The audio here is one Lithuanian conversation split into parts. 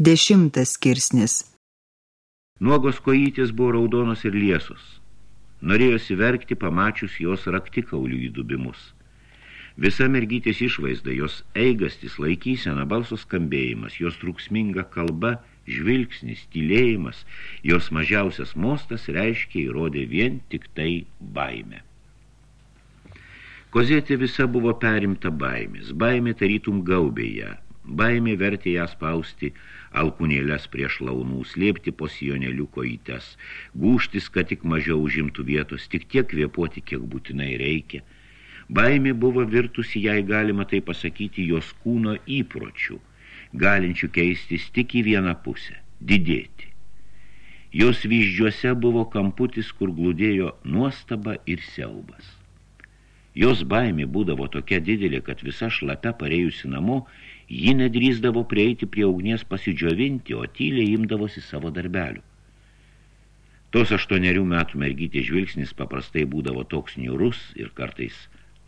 Dešimtas skirsnis. Nuogos kojytės buvo raudonos ir liesos. Norėjosi verkti, pamačius jos raktikaulių įdubimus. Visa mergytės išvaizda, jos eigastis, laikysena, balso skambėjimas, jos truksminga kalba, žvilgsnis, tylėjimas, jos mažiausias mostas reiškia įrodė vien tik tai baimę. Kozėtė visa buvo perimta baimės, baimė tarytum gaubė ją, baimė vertė ją spausti alkūnėlės prieš launų, slėpti po sijonelių koites, gūštis, kad tik mažiau užimtų vietos, tik tiek kvėpuoti, kiek būtinai reikia. Baimė buvo virtusi, jei galima tai pasakyti, jos kūno įpročių, galinčių keistis tik į vieną pusę – didėti. Jos vyždžiuose buvo kamputis, kur glūdėjo nuostaba ir siaubas. Jos baimė būdavo tokia didelė, kad visa šlapia parėjusi namo Ji nedrįsdavo prieiti prie ugnies pasidžiovinti, o tyliai imdavosi savo darbelių. Tos aštuonerių metų mergytė žvilgsnis paprastai būdavo toks niurus ir kartais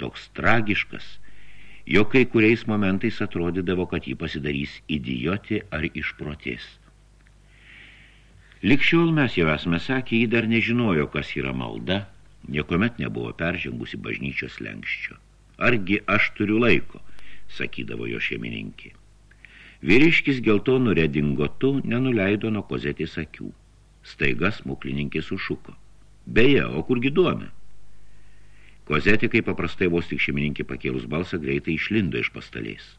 toks tragiškas, jo kai kuriais momentais atrodydavo, kad jį pasidarys idioti ar išprotės. Likščiol mes jau esame sakę, jį dar nežinojo, kas yra malda, niekuomet nebuvo peržengusi bažnyčios lenkščio. Argi aš turiu laiko – sakydavo jo šeimininkė. Vyriškis geltonų redingotų nenuleido nuo kozetės akių. Staiga smuklininkė sušuko. Beje, o kurgi duona? Kozetė, kaip paprastai vos tik šeimininkė pakėlus balsą, greitai išlindo iš pastalės.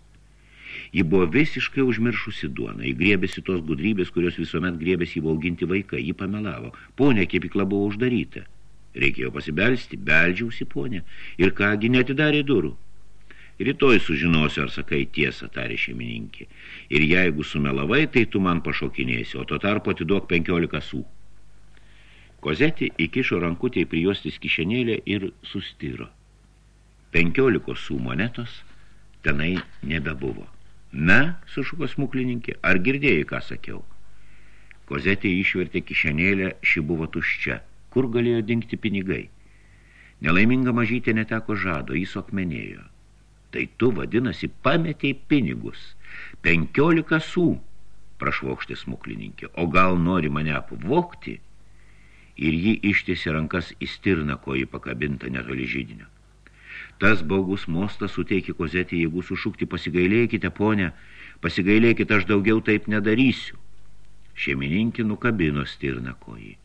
Ji buvo visiškai užmiršusi duoną, ji griebėsi tos gudrybės, kurios visuomet griebėsi įvauginti vaiką, ji pamelavo. Ponė, kepikla buvo uždaryta. Reikėjo pasibelsti, beldžiausi ponė, ir kągi netidarė durų. Rytoj sužinosiu, ar sakai tiesą, tarė šeimininkė. Ir jeigu sumelavai, tai tu man pašokinėsi, o to tarpo atiduok penkiolika sų. Kozetė įkišo rankutę į prijuostis kišenėlę ir sustiro. Penkiolikos sų monetos tenai nebebuvo. Na, sušuko smuklininkė, ar girdėjai, ką sakiau? Kozetė išvertė kišenėlę, ši buvo tuščia. Kur galėjo dingti pinigai? Nelaiminga mažytė neteko žado, jis okmenėjo. Tai tu, vadinasi, pametei pinigus. Penkiolika sų, prašvokštė smuklininkė. O gal nori mane apvokti? Ir ji ištėsi rankas įstirna, ko jį pakabinta netoli žydinio. Tas baugus mostas suteikė kozetį jėgų sušukti, pasigailėkite, ponė, pasigailėkite, aš daugiau taip nedarysiu. Šeimininkė nukabino stirną kojį.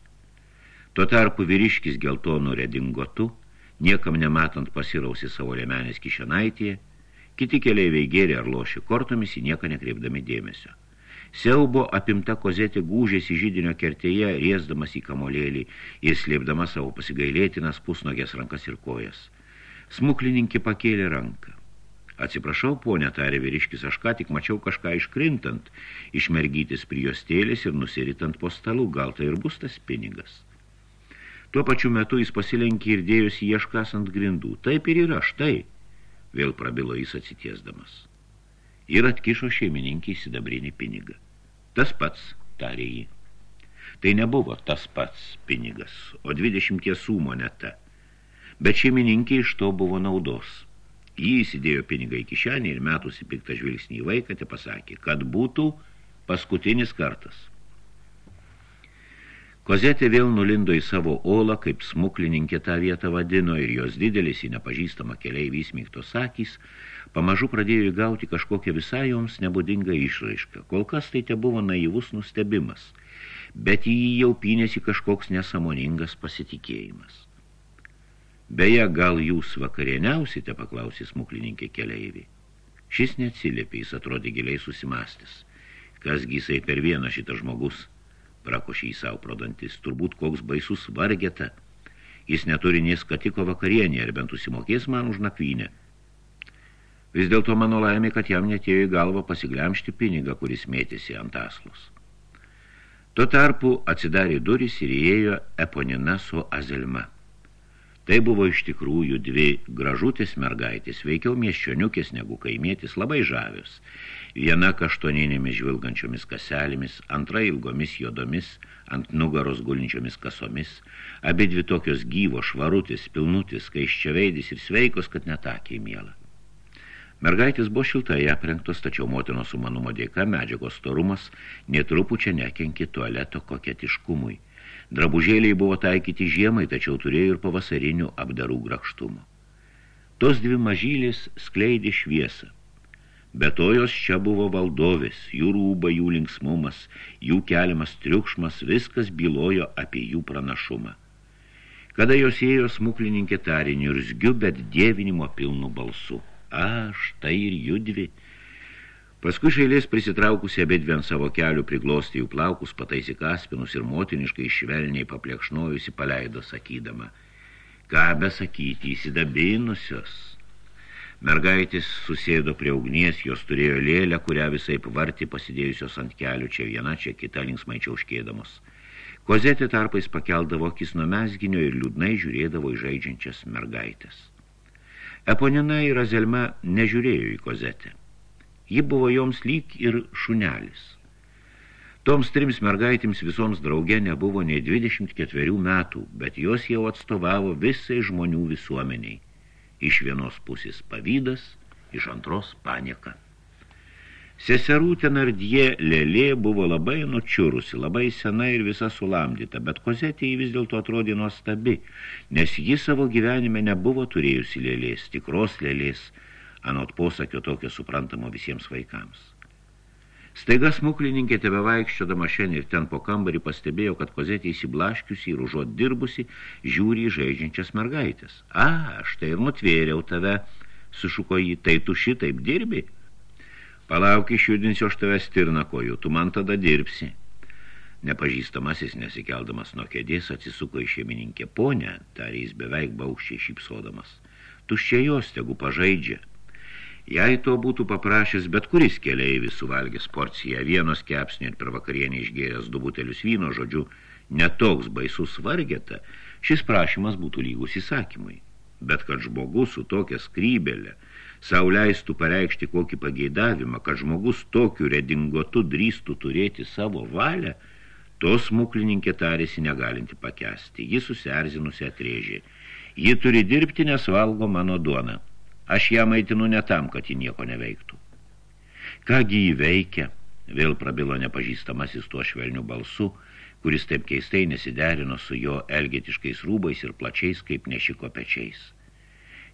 Tuo tarpu vyriškis geltonų redingotu – niekam nematant pasirausi savo lemenės kišenaitėje, kiti keliaiviai gėrė ar lošė kortomis į nieką nekreipdami dėmesio. Siaubo apimta kozetė gūžėsi žydinio kertėje, riesdamas į kamolėlį ir slėpdama savo pasigailėtinas pusnogės rankas ir kojas. Smuklininkė pakėlė ranką. Atsiprašau, ponė, tarė vyriškis, aš ką tik mačiau kažką iškrintant, išmergytis prijuostėlės ir nusiritant po stalų, gal tai ir bus tas pinigas. Tuo pačiu metu jis pasilenkė ir dėjosi ieškas ant grindų. Taip ir yra, štai, vėl prabilo jis atsitiesdamas. Ir atkišo šeimininkį sidabrinį pinigą. Tas pats, tarė jį. Tai nebuvo tas pats pinigas, o dvidešimties sų moneta. Bet šeimininkė iš to buvo naudos. Jį įsidėjo pinigą į kišenį ir metusi piktą žvilgsnį į vaiką, te pasakė, kad būtų paskutinis kartas. Kozetė vėl nulindo į savo olą, kaip smuklininkė tą vietą vadino, ir jos didelis į nepažįstamą keliai vysmygtos akys, pamažu pradėjo įgauti kažkokią visai joms nebūdingą išraišką. Kol kas tai te buvo naivus nustebimas, bet į jį jau pynėsi kažkoks nesamoningas pasitikėjimas. Beje, gal jūs vakarieniausite, paklausė smuklininkė keleivį. Šis neatsiliepė, jis atrodė giliai susimastęs. Kasgi jisai per vieną šitas žmogus – prakošė į savo prodantis, turbūt koks baisus vargeta. Jis neturi nei skatiko vakarienį, ar bent užsimokės man už nakvynę. Vis dėlto mano laimė, kad jam netėjo į galvą pasiglemšti pinigą, kuris mėtėsi ant aslos. Tuo tarpu atsidarė duris ir įėjo Eponina su Azelma. Tai buvo iš tikrųjų dvi gražutės mergaitės, veikiau miesčioniukės negu kaimėtis, labai žavios – viena kaštoninėmis žvilgančiomis kaselėmis, antra ilgomis jodomis, ant nugaros gulinčiomis kasomis, abi dvi tokios gyvo, švarutis, pilnutis, skaiščiaveidis ir sveikos, kad netakiai mėla. Mergaitės buvo šiltai aprengtos, tačiau motinos sumanumo dėka medžiagos storumas netrupučia nekenki tualeto koketiškumui. Drabužėliai buvo taikyti žiemai, tačiau turėjo ir pavasarinių apdarų grakštumo. Tos dvi mažylės skleidė šviesą. Be to jos čia buvo valdovės, jų rūba, jų linksmumas, jų keliamas triukšmas, viskas bylojo apie jų pranašumą. Kada jos ėjo smuklininkė tarė niurzgiu, bet dievinimo pilnu balsu. Aš, tai ir judvi. Paskui šeilės prisitraukusi abedvi ant savo kelių priglosti jų plaukus, pataisi kaspinus ir motiniškai švelniai paplekšnojusi paleido sakydama. Ką besakyti, įsidabinusios. Mergaitės susėdo prie ugnies, jos turėjo lėlę, kurią visai varti pasidėjusios ant kelių, čia viena, čia kita linksmai čiauškėdamos. Kozetė tarpais pakeldavo akis nuo mesginio ir liūdnai žiūrėdavo į žaidžiančias mergaitės. Eponina ir Azelma nežiūrėjo į kozetę. Ji buvo joms lyg ir šunelis. Toms trims mergaitėms visoms drauge nebuvo nei 24 metų, bet jos jau atstovavo visai žmonių visuomeniai. Iš vienos pusės pavydas, iš antros panieka. Seserų tenardie lėlė buvo labai nučiurusi, labai sena ir visa sulamdyta, bet kozetė jį vis dėlto atrodė nuostabi, nes ji savo gyvenime nebuvo turėjusi lėlės, tikros lėlės, anot posakio tokio suprantamo visiems vaikams. Staiga smuklininkė tebe vaikščiodama šiandien ir ten po kambarį pastebėjo, kad kozetė įsiblaškiusi ir užuot dirbusi, žiūri į žaidžiančias mergaitės. A, štai ir nutvėriau tave, sušuko jį, tai tu šitaip dirbi? Palauk, išjudinsiu aš tave stirna kojų, tu man tada dirbsi. Nepažįstamasis, nesikeldamas nuo kėdės, atsisuko į šeimininkę ponę, tarė jis beveik baukščiai šypsodamas. Tuščia jos, tegu pažaidžia. Jei to būtų paprašęs bet kuris keleivis suvalgęs porciją, vienos kepsnį ir per vakarienį išgėręs du butelius vyno, žodžiu, netoks baisus vargeta, šis prašymas būtų lygus įsakymui. Bet kad žmogus su tokia skrybelė – sau leistų pareikšti kokį pageidavimą, kad žmogus tokiu redingotu drįstų turėti savo valią, tos muklininkė tarėsi negalinti pakesti. Ji susierzinusi atrėžė. Ji turi dirbti, nes valgo mano duoną. Aš ją maitinu ne tam, kad ji nieko neveiktų. Kągi jį veikia, vėl prabilo nepažįstamasis tuo švelniu balsu, kuris taip keistai nesiderino su jo elgetiškais rūbais ir plačiais kaip nešiko pečiais.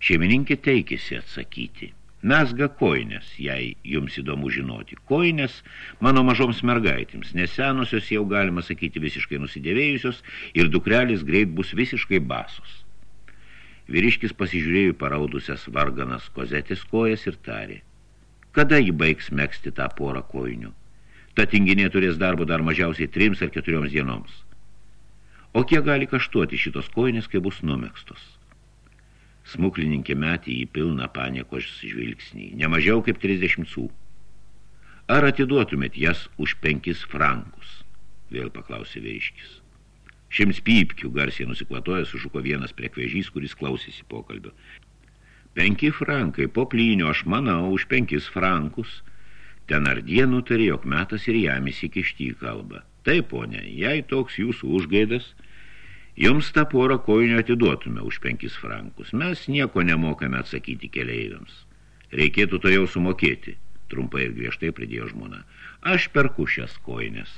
Šeimininkė teikėsi atsakyti. Mesga koinės, jei jums įdomu žinoti. Koinės mano mažoms mergaitėms, nes senosios jau galima sakyti visiškai nusidėvėjusios ir dukrelis greit bus visiškai basos. Vyriškis pasižiūrėjo paraudusias varganas kozetės kojas ir tarė. Kada jį baigs mėgsti tą porą koinių? Ta tinginė turės darbo dar mažiausiai trims ar keturioms dienoms. O kiek gali kaštuoti šitos koinės, kai bus numėgstos? Smuklininkė metė į pilną paniekos žvilgsnį, nemažiau kaip 30 sų. Ar atiduotumėt jas už penkis frankus? Vėl paklausė vyriškis. Šimts pypkių garsiai nusiklatoja sušuko vienas prekvežys, kuris klausėsi pokalbio. Penki frankai, po plynio, aš manau, už penkis frankus. Ten ar dienų nutarė, jog metas ir jam įsikišti į kalbą. Taip, ponė, jei toks jūsų užgaidas – Jums tą porą koinių atiduotume už penkis frankus. Mes nieko nemokame atsakyti keleiviams. Reikėtų to jau sumokėti, trumpai ir griežtai pridėjo žmona. Aš perku šias koinės,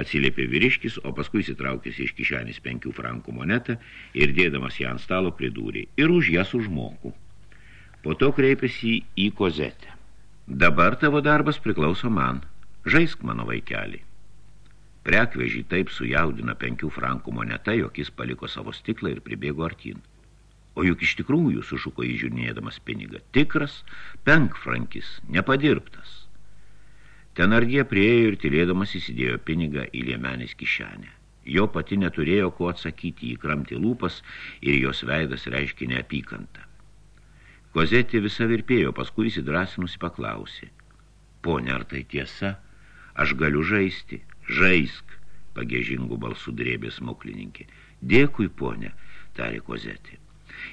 atsiliepė vyriškis, o paskui įsitraukęs iš kišenės penkių frankų monetą ir dėdamas ją ant stalo pridūrė ir už jas užmoku. Po to kreipėsi į kozetę. Dabar tavo darbas priklauso man. Žaisk mano vaikelį. Prekvežį taip sujaudina penkių frankų moneta, jog jis paliko savo stiklą ir pribėgo artin. O juk iš tikrųjų sušuko įžiūrinėdamas pinigą. Tikras penkfrankis, nepadirbtas. Tenardie priejo ir tylėdamas įsidėjo pinigą į liemenės kišenę. Jo pati neturėjo ko atsakyti, įkramti lūpas ir jos veidas reiškia neapykantą. Kozetė visa virpėjo, paskui įsidrasinusi paklausė. Pone, ar tai tiesa? Aš galiu žaisti. Žaisk, pagėžingų balsų drėbė smuklininkė. Dėkui, ponė, tarė kozetė.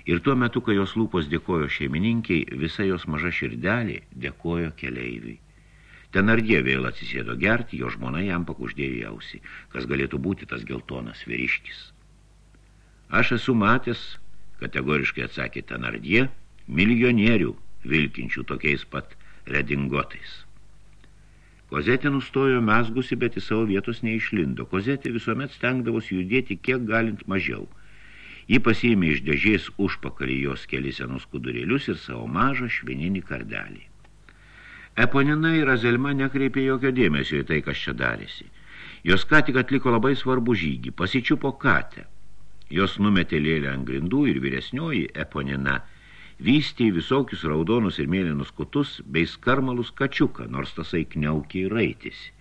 Ir tuo metu, kai jos lūpos dėkojo šeimininkiai, visa jos maža širdelė dėkojo keleiviui. Ten ardė vėl atsisėdo gerti, jo žmona jam pakuždėjo jausi, kas galėtų būti tas geltonas vyriškis. Aš esu matęs, kategoriškai atsakė ten ardė, milijonierių, vilkinčių tokiais pat redingotais. Kozetė nustojo mesgusi, bet į savo vietos neišlindo. Kozetė visuomet stengdavosi judėti kiek galint mažiau. Ji pasiėmė iš dėžės užpakalį jos keli senus kudurėlius ir savo mažą švininį kardelį. Eponina ir Azelma nekreipė jokio dėmesio į tai, kas čia darėsi. Jos ką tik atliko labai svarbų žygį, pasičiupo katę. Jos numetė lėlę ant grindų ir vyresnioji Eponina – vystė visokius raudonus ir mėlynus kutus bei skarmalus kačiuką, nors tasai kniaukiai raitėsi.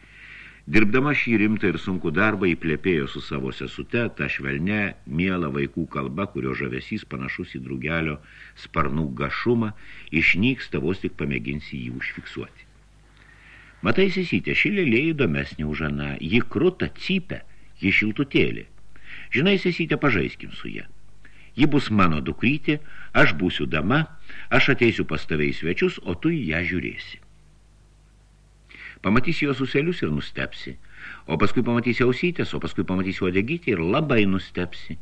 Dirbdama šį rimtą ir sunkų darbą įplėpėjo su savo sesute tą švelne, mielą vaikų kalba, kurio žavesys panašus į drugelio sparnų gašumą, išnyksta vos tik pamėginsi jį užfiksuoti. Matai, sesytė, ši lėlė įdomesnė už aną, ji kruta, cypia, ji šiltutėlė. Žinai, sesytė, pažaiskim su ją. Ji bus mano dukrytė, aš būsiu dama, aš ateisiu pas tave į svečius, o tu į ją žiūrėsi. Pamatysi jos uselius ir nustepsi, o paskui pamatysi ausytės, o paskui pamatysi odegytį ir labai nustepsi.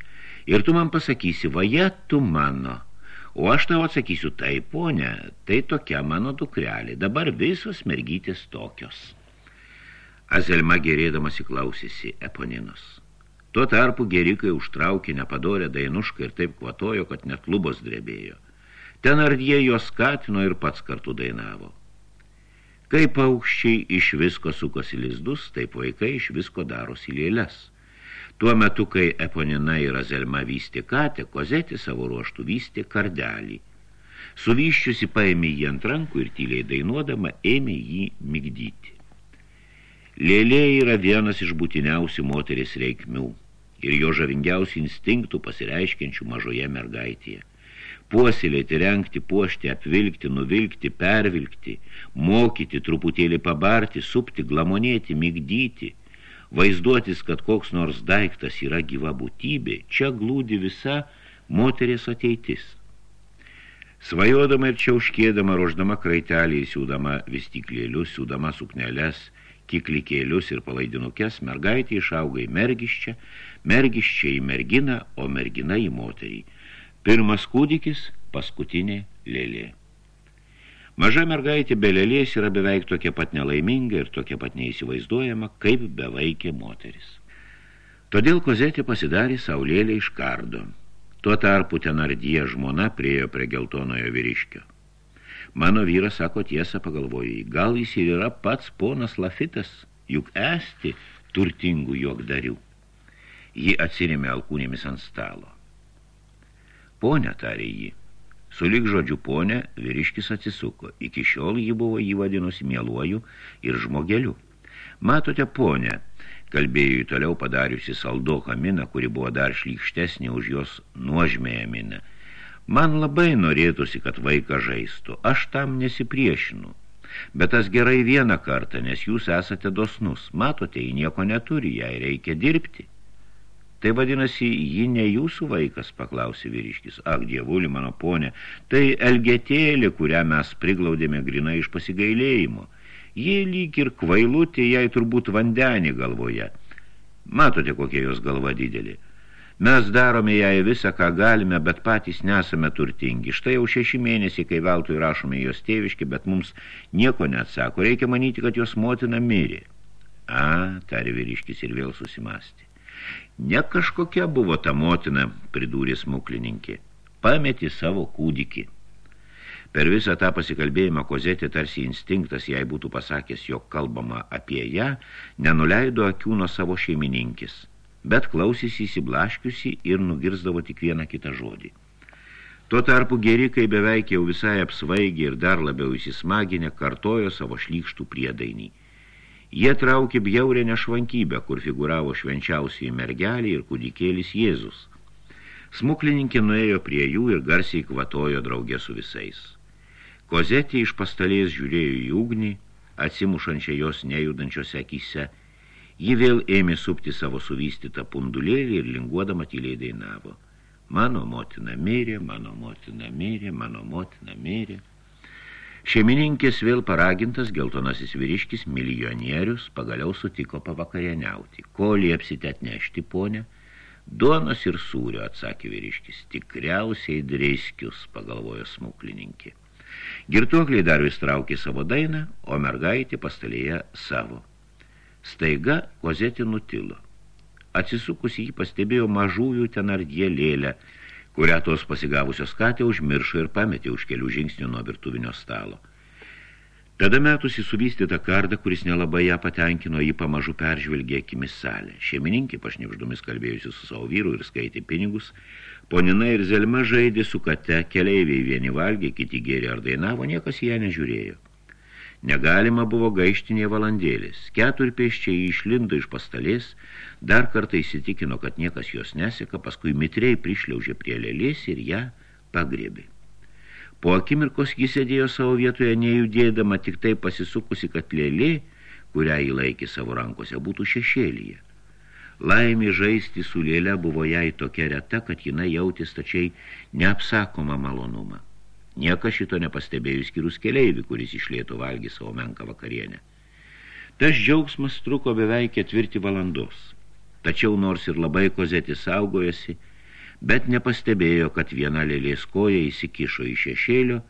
Ir tu man pasakysi, vaje tu mano, o aš tau atsakysiu, tai ponė, tai tokia mano dukrelė, dabar visos mergytės tokios. Azelma gerėdamas įklausėsi Eponinos. Tuo tarpu gerikai užtraukė nepadorę dainušką ir taip kvatojo, kad net lubos drebėjo. Ten ardie jos skatino ir pats kartu dainavo. Kai paukščiai iš visko sukosi lizdus, taip vaikai iš visko darosi lėles. Tuo metu, kai Eponina ir Azelma vystė katę, kozetė savo ruoštų vystė kardelį. Suvyščiusi paėmė jį ant rankų ir tyliai dainuodama ėmė jį migdyti. Lėlė yra vienas iš būtiniausių moteris reikmių ir jo žavingiausių instinktų pasireiškiančių mažoje mergaitėje. Puoselėti, renkti, puošti, apvilkti, nuvilkti, pervilkti, mokyti, truputėlį pabarti, supti, glamonėti, migdyti, vaizduotis, kad koks nors daiktas yra gyva būtybė, čia glūdi visa moteris ateitis. Svajodama ir čiauškėdama, roždama kraitelį, siūdama vistiklėlius, siūdama sukneles, kiklikėlius ir palaidinukės, mergaitė išauga į mergiščią, mergiščią į merginą, o mergina į moterį. Pirmas kūdikis, paskutinė lėlė. Maža mergaitė be lėlės yra beveik tokia pat nelaiminga ir tokia pat neįsivaizduojama, kaip bevaikė moteris. Todėl kozetė pasidarė saulėlė iš kardo. Tuo tarpu tenardyje žmona priejo prie geltonojo vyriškio. Mano vyras sako tiesą pagalvojai, gal jis ir yra pats ponas Lafitas, juk esti turtingų jogdarių. Ji atsirėmė alkūnėmis ant stalo. Pone, tarė jį. Sulik žodžiu ponė, vyriškis atsisuko. Iki šiol ji buvo jį vadinusi mieluoju ir žmogeliu. Matote, ponė, kalbėjo jį toliau padariusi saldoką miną, kuri buvo dar šlykštesnė už jos nuožmėją miną. Man labai norėtųsi, kad vaiką žaistų. Aš tam nesipriešinu. Bet tas gerai vieną kartą, nes jūs esate dosnus. Matote, jį nieko neturi, jai reikia dirbti. Tai vadinasi, ji ne jūsų vaikas, paklausė vyriškis. Ak, dievuli, mano ponė, tai elgetėlė, kurią mes priglaudėme grinai iš pasigailėjimo. Jie lyg ir kvailutė, jai turbūt vandenį galvoje. Matote, kokia jos galva didelė. Mes darome jai visą, ką galime, bet patys nesame turtingi. Štai jau šeši mėnesiai, kai veltui rašome jos tėviški, bet mums nieko neatsako. Reikia manyti, kad jos motina mirė. A, tarė vyriškis ir vėl susimasti. Ne kažkokia buvo ta motina, pridūrė smuklininkė. Pameti savo kūdikį. Per visą tą pasikalbėjimą kozetė tarsi instinktas jai būtų pasakęs, jog kalbama apie ją, nenuleido akių nuo savo šeimininkis, bet klausėsi įsiblaškiusi ir nugirsdavo tik vieną kitą žodį. Tuo tarpu gerikai beveik jau visai apsvaigė ir dar labiau įsismaginę kartojo savo šlykštų priedainį – Jie traukė bjaurę nešvankybę, kur figuravo švenčiausiai mergelį ir kūdikėlis Jėzus. Smuklininkė nuėjo prie jų ir garsiai kvatojo draugė su visais. Kozetė iš pastalės žiūrėjo į ugnį, atsimušančią jos nejudančiose akise. Ji vėl ėmė supti savo suvystytą pundulėlį ir linguodama tyliai dainavo. Mano motina mirė, mano motina mirė, mano motina mirė. Šeimininkės vėl paragintas geltonasis vyriškis milijonierius pagaliau sutiko pavakarieniauti. Ko liepsite atnešti, ponė? Duonos ir sūrio, atsakė vyriškis, tikriausiai dreiskius, pagalvojo smuklininkė. Girtuokliai dar vis traukė savo dainą, o mergaitė pastalėje savo. Staiga kozetė nutilo. Atsisukusi jį pastebėjo mažųjų tenardie lėlę, kurią tos pasigavusios katė užmiršo ir pametė už kelių žingsnių nuo virtuvinio stalo. Tada metusi suvystytą kardą, kuris nelabai ją patenkino, jį pamažu peržvelgė akimis salę. Šeimininkė pašnipždomis kalbėjusi su savo vyru ir skaitė pinigus. Ponina ir Zelma žaidė su kate, keleiviai vieni valgė, kiti gėrė ar dainavo, niekas ją nežiūrėjo. Negalima buvo gaištinė valandėlis. Keturpėščiai išlindo iš pastalės, dar kartą įsitikino, kad niekas jos neseka, paskui mitriai prišliaužė prie lėlės ir ją pagrėbė. Po akimirkos jis sėdėjo savo vietoje nejudėdama, tik tai pasisukusi, kad lėlė, kurią jį laikė savo rankose, būtų šešėlyje. Laimė žaisti su lėle buvo jai tokia reta, kad jinai jautė stačiai neapsakoma malonumą. Niekas šito nepastebėjus skirus keleivį, kuris išlėtų valgį savo menką vakarienę. Tas džiaugsmas truko beveik ketvirtį valandos. Tačiau nors ir labai kozetį saugojasi, bet nepastebėjo, kad viena lėlės koja įsikišo į šešėlio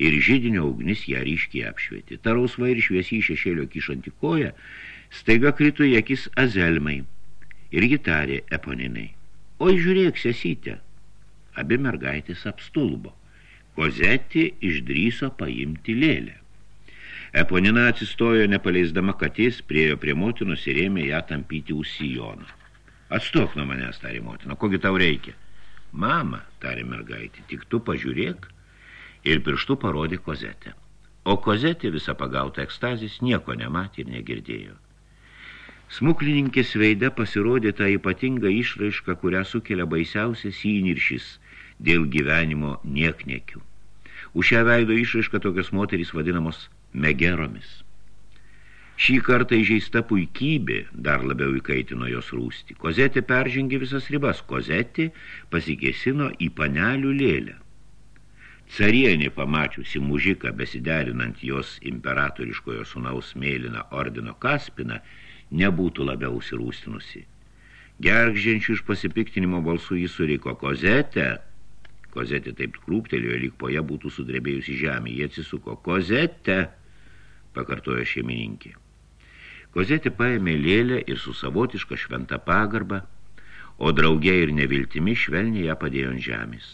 ir žydinio ugnis ją ryškiai apšvietė. Tarausva ir šviesiai šešėlio kišanti koja staiga krito į akis azelmai ir gitarė eponinai. Oi, žiūrėk, sesytė. Abi mergaitės apstulbo. Kozetė išdryso paimti lėlę. Eponina atsistojo nepaleisdama katės, priejo prie motinos ir ėmė ją tampyti užsijoną. Atstok nuo manęs, tarė motina, kogi tau reikia? Mama, tarė mergaitė, tik tu pažiūrėk ir pirštu parodė kozetę. O kozetė visą pagautą ekstazis nieko nematė ir negirdėjo. Smuklininkės veide pasirodė tą ypatingą išraišką, kurią sukelia baisiausias įniršis dėl gyvenimo nieknekių. Už šią veido išraišką tokios moterys vadinamos megeromis. Šį kartą įžeista puikybė dar labiau įkaitino jos rūsti. Kozetė peržengė visas ribas. Kozetė pasikėsino į panelių lėlę. Carienė pamačiusi mužiką besiderinant jos imperatoriškojo sunaus mėlyną ordino kaspiną, nebūtų labiau užsirūstinusi. Gergžiančių iš pasipiktinimo balsų jis suriko kozetę. Kozetė taip krūptelėjo, lyg po ją būtų sudrebėjusi žemė. Jie atsisuko. Kozetę, pakartojo šeimininkė. Kozetė paėmė lėlę ir su savotiška šventa pagarba, o draugė ir neviltimi švelniai ją padėjo ant žemės.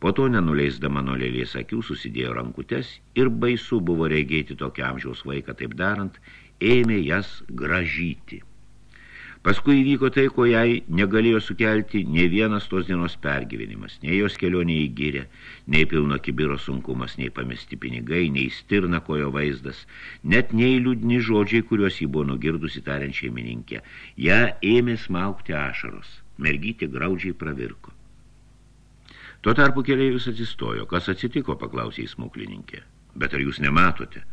Po to, nenuleisdama nuo lėlės akių, susidėjo rankutes ir baisu buvo regėti tokio amžiaus vaiką taip darant, ėmė jas gražyti. Paskui įvyko tai, ko jai negalėjo sukelti ne vienas tos dienos pergyvenimas, nei jos kelionė į gyrę, nei pilno kibiro sunkumas, nei pamesti pinigai, nei stirna kojo vaizdas, net nei liūdni žodžiai, kuriuos jį buvo nugirdusi tariant šeimininkė. Ja ėmė smaukti ašaros, mergytė graudžiai pravirko. Tuo tarpu keleivis atsistojo. Kas atsitiko, paklausė į smuklininkė. Bet ar jūs nematote?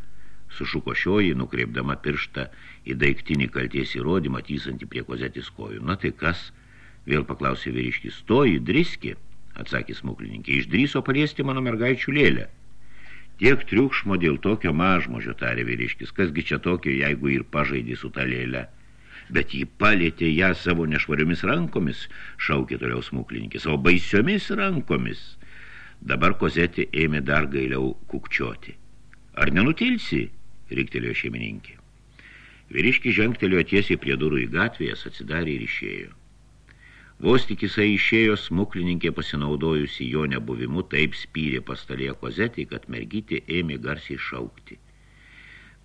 Sušuko šioji, nukreipdama pirštą į daiktinį kalties įrodymą, tysantį prie kozetis kojų. Na tai kas? Vėl paklausė vyriškis. Stoji, driski, atsakė smuklininkė. Išdryso paliesti mano mergaičių lėlę. Tiek triukšmo dėl tokio mažmožio, tarė vyriškis. Kasgi čia tokio, jeigu ir pažaidė su ta lėlė? Bet jį palėtė ją savo nešvariomis rankomis, šaukė toliau smuklininkis, o baisiomis rankomis. Dabar kozetė ėmė dar gailiau kukčioti. Ar nenutilsi? Riktelėjo šeimininkė. Vyriški žengtelėjo tiesiai prie durų į gatvėjas, atsidarė ir išėjo. Vos tik jisai išėjo, smuklininkė pasinaudojusi jo nebuvimu, taip spyrė pastalėje kozetį, kad mergytė ėmė garsiai šaukti.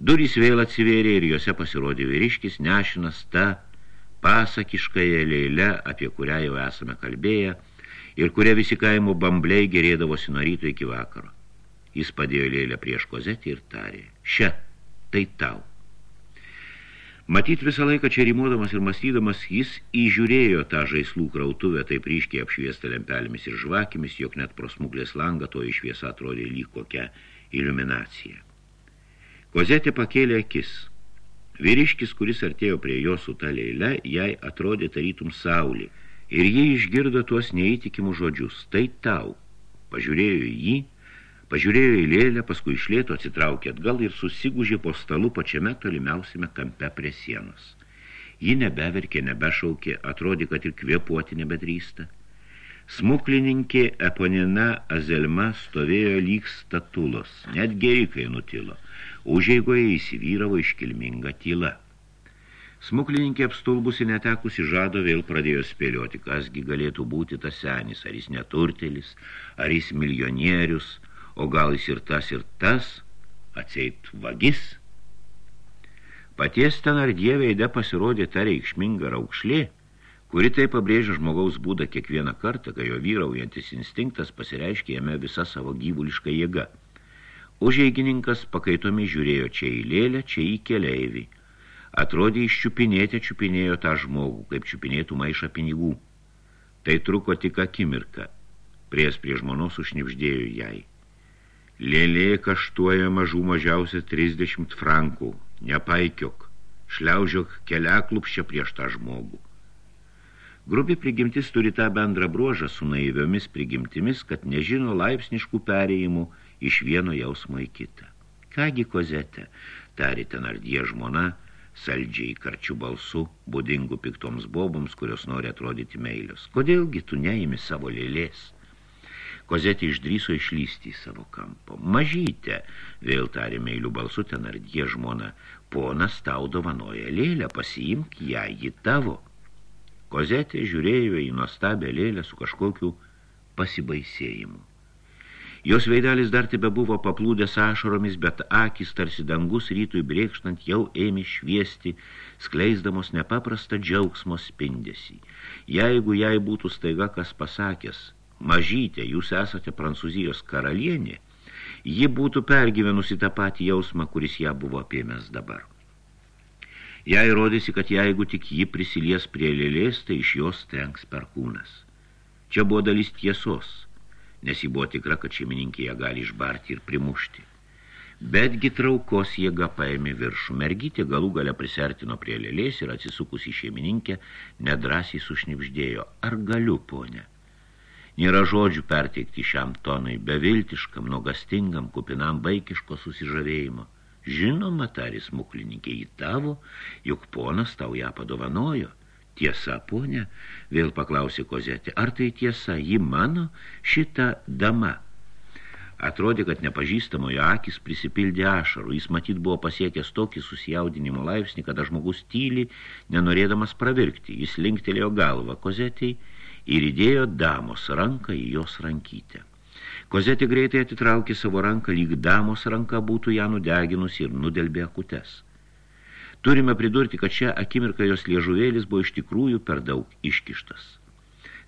Durys vėl atsivėrė ir juose pasirodė vyriškis, nešinas ta pasakiškąją leilę, apie kurią jau esame kalbėję, ir kurią visi kaimo bambliai gerėdavosi nuo ryto iki vakaro. Jis padėjo lėlę prieš kozetį ir tarė, šia, tai tau. Matyt visą laiką čia rimuodamas ir mąstydamas, jis įžiūrėjo tą žaislų krautuvę taip ryškiai apšviestą lempelėmis ir žvakimis, jog net pro smuglės langą to išviesa atrodė lyg kokia iliuminacija. Kozetė pakėlė akis. Vyriškis, kuris artėjo prie jo su ta leile, jai atrodė tarytum saulė, ir jie išgirdo tuos neįtikimus žodžius. Tai tau. Pažiūrėjo jį Pažiūrėjo į lėlę, paskui išlėto atsitraukė atgal ir susigužė po stalu pačiame tolimiausiame kampe prie sienos. Ji nebeverkė, nebešaukė, atrodė, kad ir kvėpuoti nebedrįsta. Smuklininkė Eponina Azelma stovėjo lyg statulos, net gerikai nutilo. Užeigoje įsivyravo iškilminga tyla. Smuklininkė apstulbusi netekusi žado vėl pradėjo spėlioti, kasgi galėtų būti tas senis, ar jis neturtelis, ar jis milijonierius, o gal jis ir tas ir tas, atseit vagis. Paties ten ar dieveide pasirodė ta reikšminga raukšlė, kuri tai pabrėžia žmogaus būdą kiekvieną kartą, kai jo vyraujantis instinktas pasireiškia jame visa savo gyvuliška jėga. Užeigininkas pakaitomi žiūrėjo čia į lėlę, čia į keleivį. Atrodė iščiupinėti, čiupinėjo tą žmogų, kaip čiupinėtų maišą pinigų. Tai truko tik akimirką. Pries prie žmonos užnipždėjo jai. Lėlė kaštuoja mažų mažiausia 30 frankų. Nepaikiok, šliaužiok keliaklupščia prieš tą žmogų. Grubi prigimtis turi tą bendrą bruožą su naiviomis prigimtimis, kad nežino laipsniškų perėjimų iš vieno jausmo į kitą. Kągi kozetė, tari ten ardie žmona, saldžiai karčių balsu, būdingų piktoms boboms, kurios nori atrodyti meilios. Kodėlgi tu neimi savo lėlės? Kozetė išdryso išlysti į savo kampo. Mažytė, vėl tarė meilių balsu ten ardie žmona, ponas tau dovanoja lėlę, pasiimk ją, ji tavo. Kozetė žiūrėjo į nuostabę lėlę su kažkokiu pasibaisėjimu. Jos veidelis dar tebe buvo paplūdęs ašaromis, bet akis tarsi dangus rytui brėkštant jau ėmė šviesti, skleisdamos nepaprastą džiaugsmo spindesį. Jeigu jai būtų staiga kas pasakęs, mažytė, jūs esate Prancūzijos karalienė, ji būtų pergyvenusi tą patį jausmą, kuris ją buvo apėmęs dabar. Jai rodėsi, kad jeigu tik ji prisilies prie lėlės, tai iš jos tenks perkūnas. Čia buvo dalis tiesos, nes ji buvo tikra, kad šeimininkė ją gali išbarti ir primušti. Betgi traukos jėga paėmė viršų. Mergytė galų gale prisertino prie lėlės ir atsisukus į šeimininkę, nedrasiai sušnipždėjo. Ar galiu, ponė? Nėra žodžių perteikti šiam tonui, beviltiškam, nuogastingam, kupinam baikiško susižavėjimo. Žinoma, tarė smuklininkė, į tavo, juk ponas tau ją padovanojo. Tiesa, ponė, vėl paklausė kozetė, ar tai tiesa, ji mano šita dama? Atrodė, kad nepažįstamojo akis prisipildė ašarų. Jis matyt buvo pasiekęs tokį susijaudinimo laipsnį, kada žmogus tyli, nenorėdamas pravirkti. Jis linktelėjo galvą kozetiai ir įdėjo damos ranką į jos rankytę. Kozetė greitai atitraukė savo ranką, lyg damos ranka būtų ją nudeginusi ir nudelbė akutes. Turime pridurti, kad šią akimirką jos liežuvėlis buvo iš tikrųjų per daug iškištas.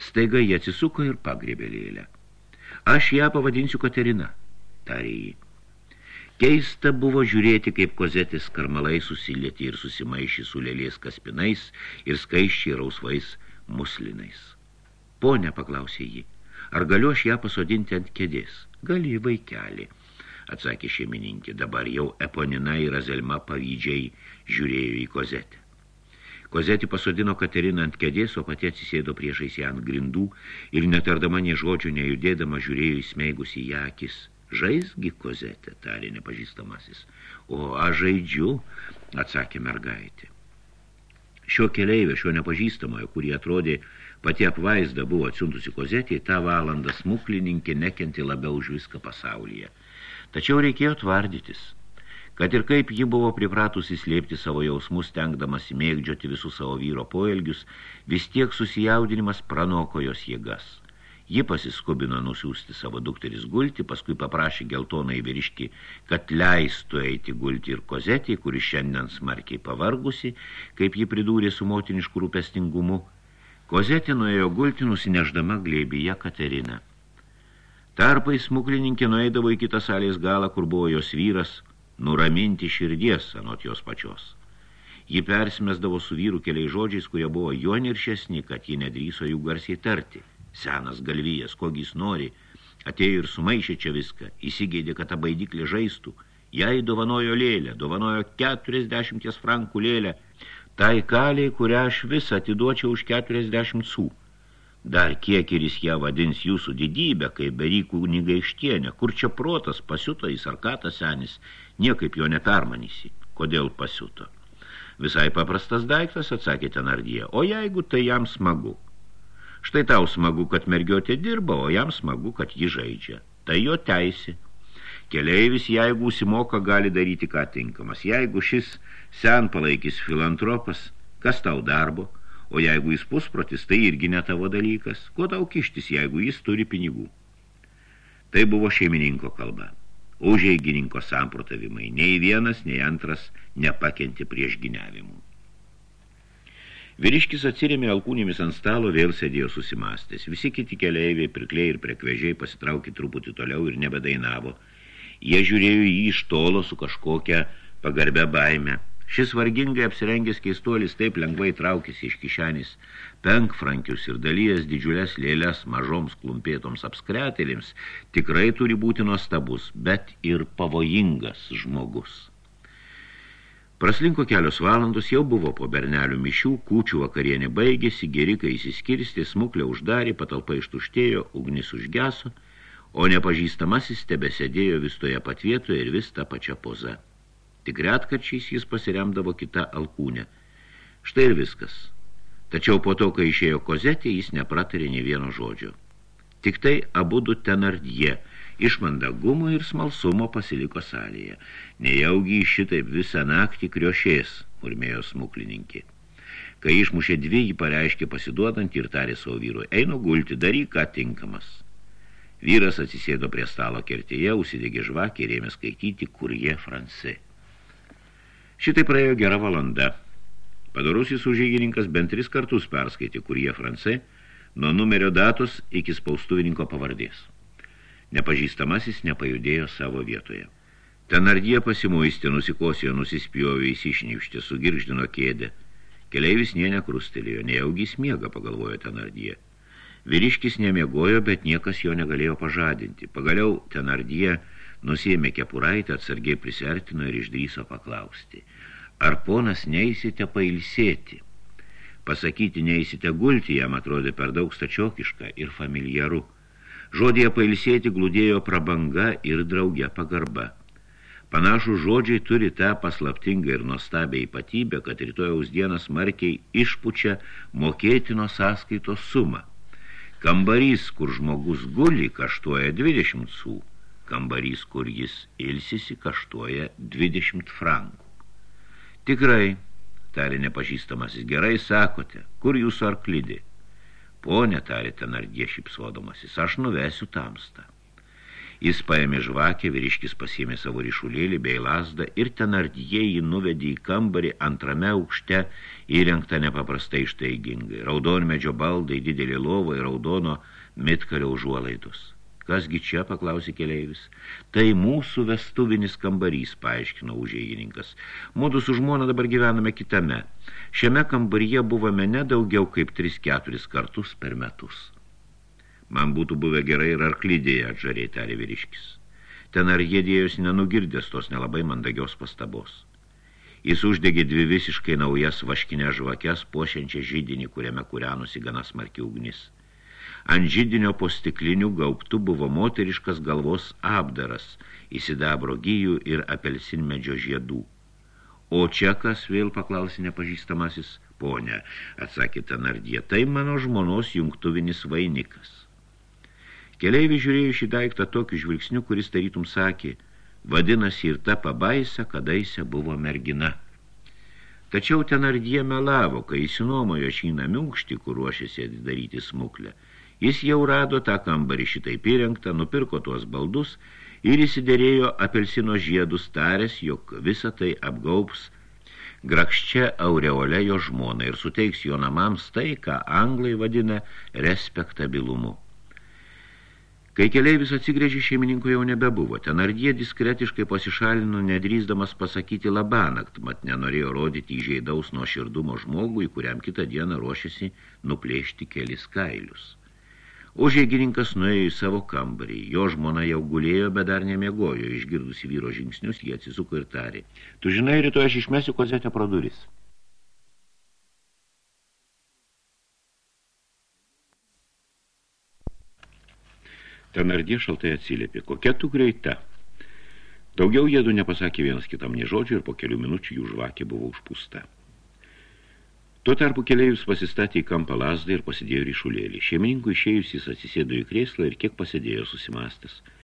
Staiga jie atsisuko ir pagrėbė lėlę. Aš ją pavadinsiu Katerina, tarė jį. Keista buvo žiūrėti, kaip kozetis karmalai susilieti ir susimaišė su lėlės kaspinais ir skaiščiai rausvais muslinais. Pone, paklausė jį, Ar galiu aš ją pasodinti ant kėdės? Gali, vaikelį, atsakė šeimininkė. Dabar jau Eponina ir Azelma pavydžiai žiūrėjo į kozetę. Kozetį pasodino Kateriną ant kėdės, o pati atsisėdo priešais ją ant grindų ir netardama nie žodžių, nejudėdama žiūrėjo įsmeigus į ją akis. Žaisgi kozetė, tarė nepažįstamasis. O aš žaidžiu, atsakė mergaitė. Šio keleivio, šio nepažįstamojo, kurį atrodė Pati apvaizda buvo atsiuntusi kozetį, tą valandą smuklininkė nekenti labiau už viską pasaulyje. Tačiau reikėjo tvardytis. Kad ir kaip ji buvo pripratusi slėpti savo jausmus, tenkdamas mėgdžioti visus savo vyro poelgius, vis tiek susijaudinimas pranoko jos jėgas. Ji pasiskubino nusiųsti savo dukteris gulti, paskui paprašė geltonai vyriški, kad leistų eiti gulti ir kozetį, kuri šiandien smarkiai pavargusi, kaip ji pridūrė su motinišku rūpestingumu, Kozetė nuėjo gulti, nusineždama glėbyje Kateriną. Tarpai smuklininkė nueidavo į kitą salės galą, kur buvo jos vyras, nuraminti širdies anot jos pačios. Ji persimesdavo su vyru keliais žodžiais, kurie buvo jo niršesni, kad ji nedryso jų garsiai tarti. Senas galvijas, kogi jis nori, atėjo ir sumaišė čia viską, įsigeidė, kad ta baidiklė žaistų. Jai dovanojo lėlę, dovanojo 40 frankų lėlę, tai kaliai, kurią aš visą atiduočiau už 40 sų. Dar kiek ir jis ją vadins jūsų didybę, kai berykų nigaištienė, kur čia protas pasiuto į sarkatą senis, niekaip jo nepermanysi. Kodėl pasiuto? Visai paprastas daiktas, atsakė Tenardija, o jeigu tai jam smagu. Štai tau smagu, kad mergiotė dirba, o jam smagu, kad ji žaidžia. Tai jo teisė. Keleivis, jeigu užsimoka, gali daryti ką tinkamas. Jeigu šis sen palaikys filantropas, kas tau darbo, o jeigu jis pusprotis, tai irgi ne tavo dalykas. Kuo tau kištis, jeigu jis turi pinigų? Tai buvo šeimininko kalba. Užeigininko samprotavimai. Nei vienas, nei antras nepakenti prieš giniavimų. Vyriškis atsirėmė alkūnėmis ant stalo, vėl sėdėjo susimastęs. Visi kiti keleiviai, prikliai ir prekvežiai pasitraukė truputį toliau ir nebedainavo. Jie žiūrėjo jį iš tolo su kažkokia pagarbę baime. Šis vargingai apsirengęs keistuolis taip lengvai traukėsi iš kišenės penkfrankius ir dalyjas didžiulės lėlės mažoms klumpėtoms apskretėlėms, tikrai turi būti nuostabus, bet ir pavojingas žmogus. Praslinko kelios valandos, jau buvo po bernelių mišių, kūčių vakarienė baigėsi, gerikai įsiskirstė, smuklę uždarė, patalpa ištuštėjo, ugnis užgeso, o nepažįstamasis tebesėdėjo vis toje pat vietoje ir vis tą pačią pozą. Tik retkarčiais jis pasiremdavo kitą alkūnę. Štai ir viskas. Tačiau po to, kai išėjo kozetė, jis nepratarė nei vieno žodžio. Tik tai abudu tenardie, iš mandagumo ir smalsumo pasiliko salėje. Nejaugi šitaip visą naktį kriošės, murmėjo smuklininkė. Kai išmušė dvi, jį pareiškė pasiduodant ir tarė savo vyrui, einu gulti, daryk ką tinkamas. Vyras atsisėdo prie stalo kertėje, užsidegė žvakį ir ėmė skaityti kurie francai. Šitai praėjo gera valanda. Padarusis užėgininkas bent tris kartus perskaitė kurie francai nuo numerio datos iki spaustuvininko pavardės. Nepažįstamasis nepajudėjo savo vietoje. Tenardie pasimuistė, nusikosėjo, nusispjovė, įsišnypštė, sugirždino kėdę. Keleivis nė nekrustelėjo, nejaugis miega, pagalvojo Tenardie. Vyriškis nemiegojo, bet niekas jo negalėjo pažadinti. Pagaliau Tenardie nusėmė kepuraitę, atsargiai prisertino ir išdryso paklausti – ar ponas neįsite pailsėti. Pasakyti neįsite gulti jam atrodė per daug stačiokiška ir familiaru. Žodėje pailsėti glūdėjo prabanga ir draugė pagarba. Panašų žodžiai turi tą paslaptingą ir nuostabią ypatybę, kad rytojaus dienas smarkiai išpučia mokėtino sąskaitos sumą. Kambarys, kur žmogus guli, kaštuoja 20 sų. Kambarys, kur jis ilsisi, kaštuoja 20 frankų. Tikrai, tarė nepažįstamasis, gerai sakote, kur jūsų arklidė? Pone, tarė tenardė šipsuodamasis, aš nuvesiu tamstą. Jis paėmė žvakę, vyriškis pasiėmė savo ryšulėlį bei lasdą ir tenardė jį nuvedė į kambarį antrame aukšte įrengtą nepaprastai ištaigingai. Raudonmedžio baldai, didelė lovo ir raudono mitkario užuolaidus. Kasgi čia, paklausė keleivis. Tai mūsų vestuvinis kambarys, paaiškino užėjininkas. Mūdu su žmona dabar gyvename kitame. Šiame kambaryje buvome nedaugiau kaip 3-4 kartus per metus. Man būtų buvę gerai ir arklydėje, atžariai tarė vyriškis. Ten ar jie dėjosi nenugirdęs tos nelabai mandagios pastabos. Jis uždegė dvi visiškai naujas vaškinės žvakes, pošiančią žydinį, kuriame kūrenusi gana smarki ugnis. Ant žydinio po stiklinių gaubtų buvo moteriškas galvos apdaras, įsidabro gyjų ir apelsinmedžio žiedų. O čia kas vėl paklausė nepažįstamasis? Ponia, atsakė Tanardie, tai mano žmonos jungtuvinis vainikas. Keleivi žiūrėjo šį daiktą tokiu žvilgsniu, kuris tarytum sakė, vadinasi ir ta pabaisa, kadaise buvo mergina. Tačiau Tenardie melavo, kai įsinuomojo šį namiukštį, kur ruošėsi atidaryti smuklę – Jis jau rado tą kambarį šitaip įrengtą, nupirko tuos baldus ir įsiderėjo apelsino žiedus tarės, jog visą tai apgaubs grakščia aureole jo žmona ir suteiks jo namams tai, ką anglai vadina respektabilumu. Kai keleivis atsigrėžė šeimininko jau nebebuvo, tenardie diskretiškai pasišalino, nedrįsdamas pasakyti labanakt, mat nenorėjo rodyti įžeidaus nuo širdumo žmogui, kuriam kitą dieną ruošiasi nuplėšti kelis kailius. Užėgininkas nuėjo į savo kambarį. Jo žmona jau gulėjo, bet dar nemiegojo. Išgirdusi vyro žingsnius, jie atsisuko ir tarė. Tu žinai, rytoj aš išmesiu kozetę pro duris. Tenardė šaltai atsiliepė. Kokia tu greita? Daugiau jėdų nepasakė vienas kitam nei žodžių ir po kelių minučių jų žvakė buvo užpūsta. Tuo tarpu keliaivis pasistatė į kampą lasdą ir pasidėjo ryšulėlį. Šeimininkui išėjus jis atsisėdo į krėslą ir kiek pasėdėjo susimastęs –